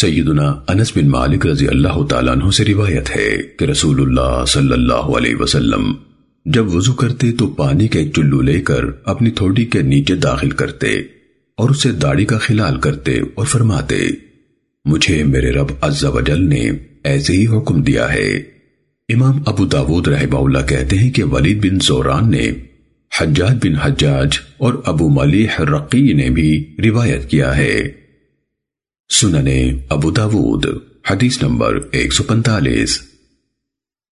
سیدنا انس بن مالک رضی اللہ تعالیٰ عنہ سے روایت ہے کہ رسول اللہ صلی اللہ علیہ وسلم جب وضو کرتے تو پانی کا ایک چلو لے کر اپنی تھوڑی کے نیچے داخل کرتے اور اسے داڑھی کا خلال کرتے اور فرماتے، مجھے میرے رب عز و جل نے ایسے ہی حکم دیا ہے۔ امام ابو داود رحمہ اللہ کہتے ہیں کہ ولید بن زوران نے، حجاج بن حجاج اور ابو ملیح رقی نے بھی روایت کیا ہے۔ سننے ابو داود حدیث نمبر ایک سو پنتالیس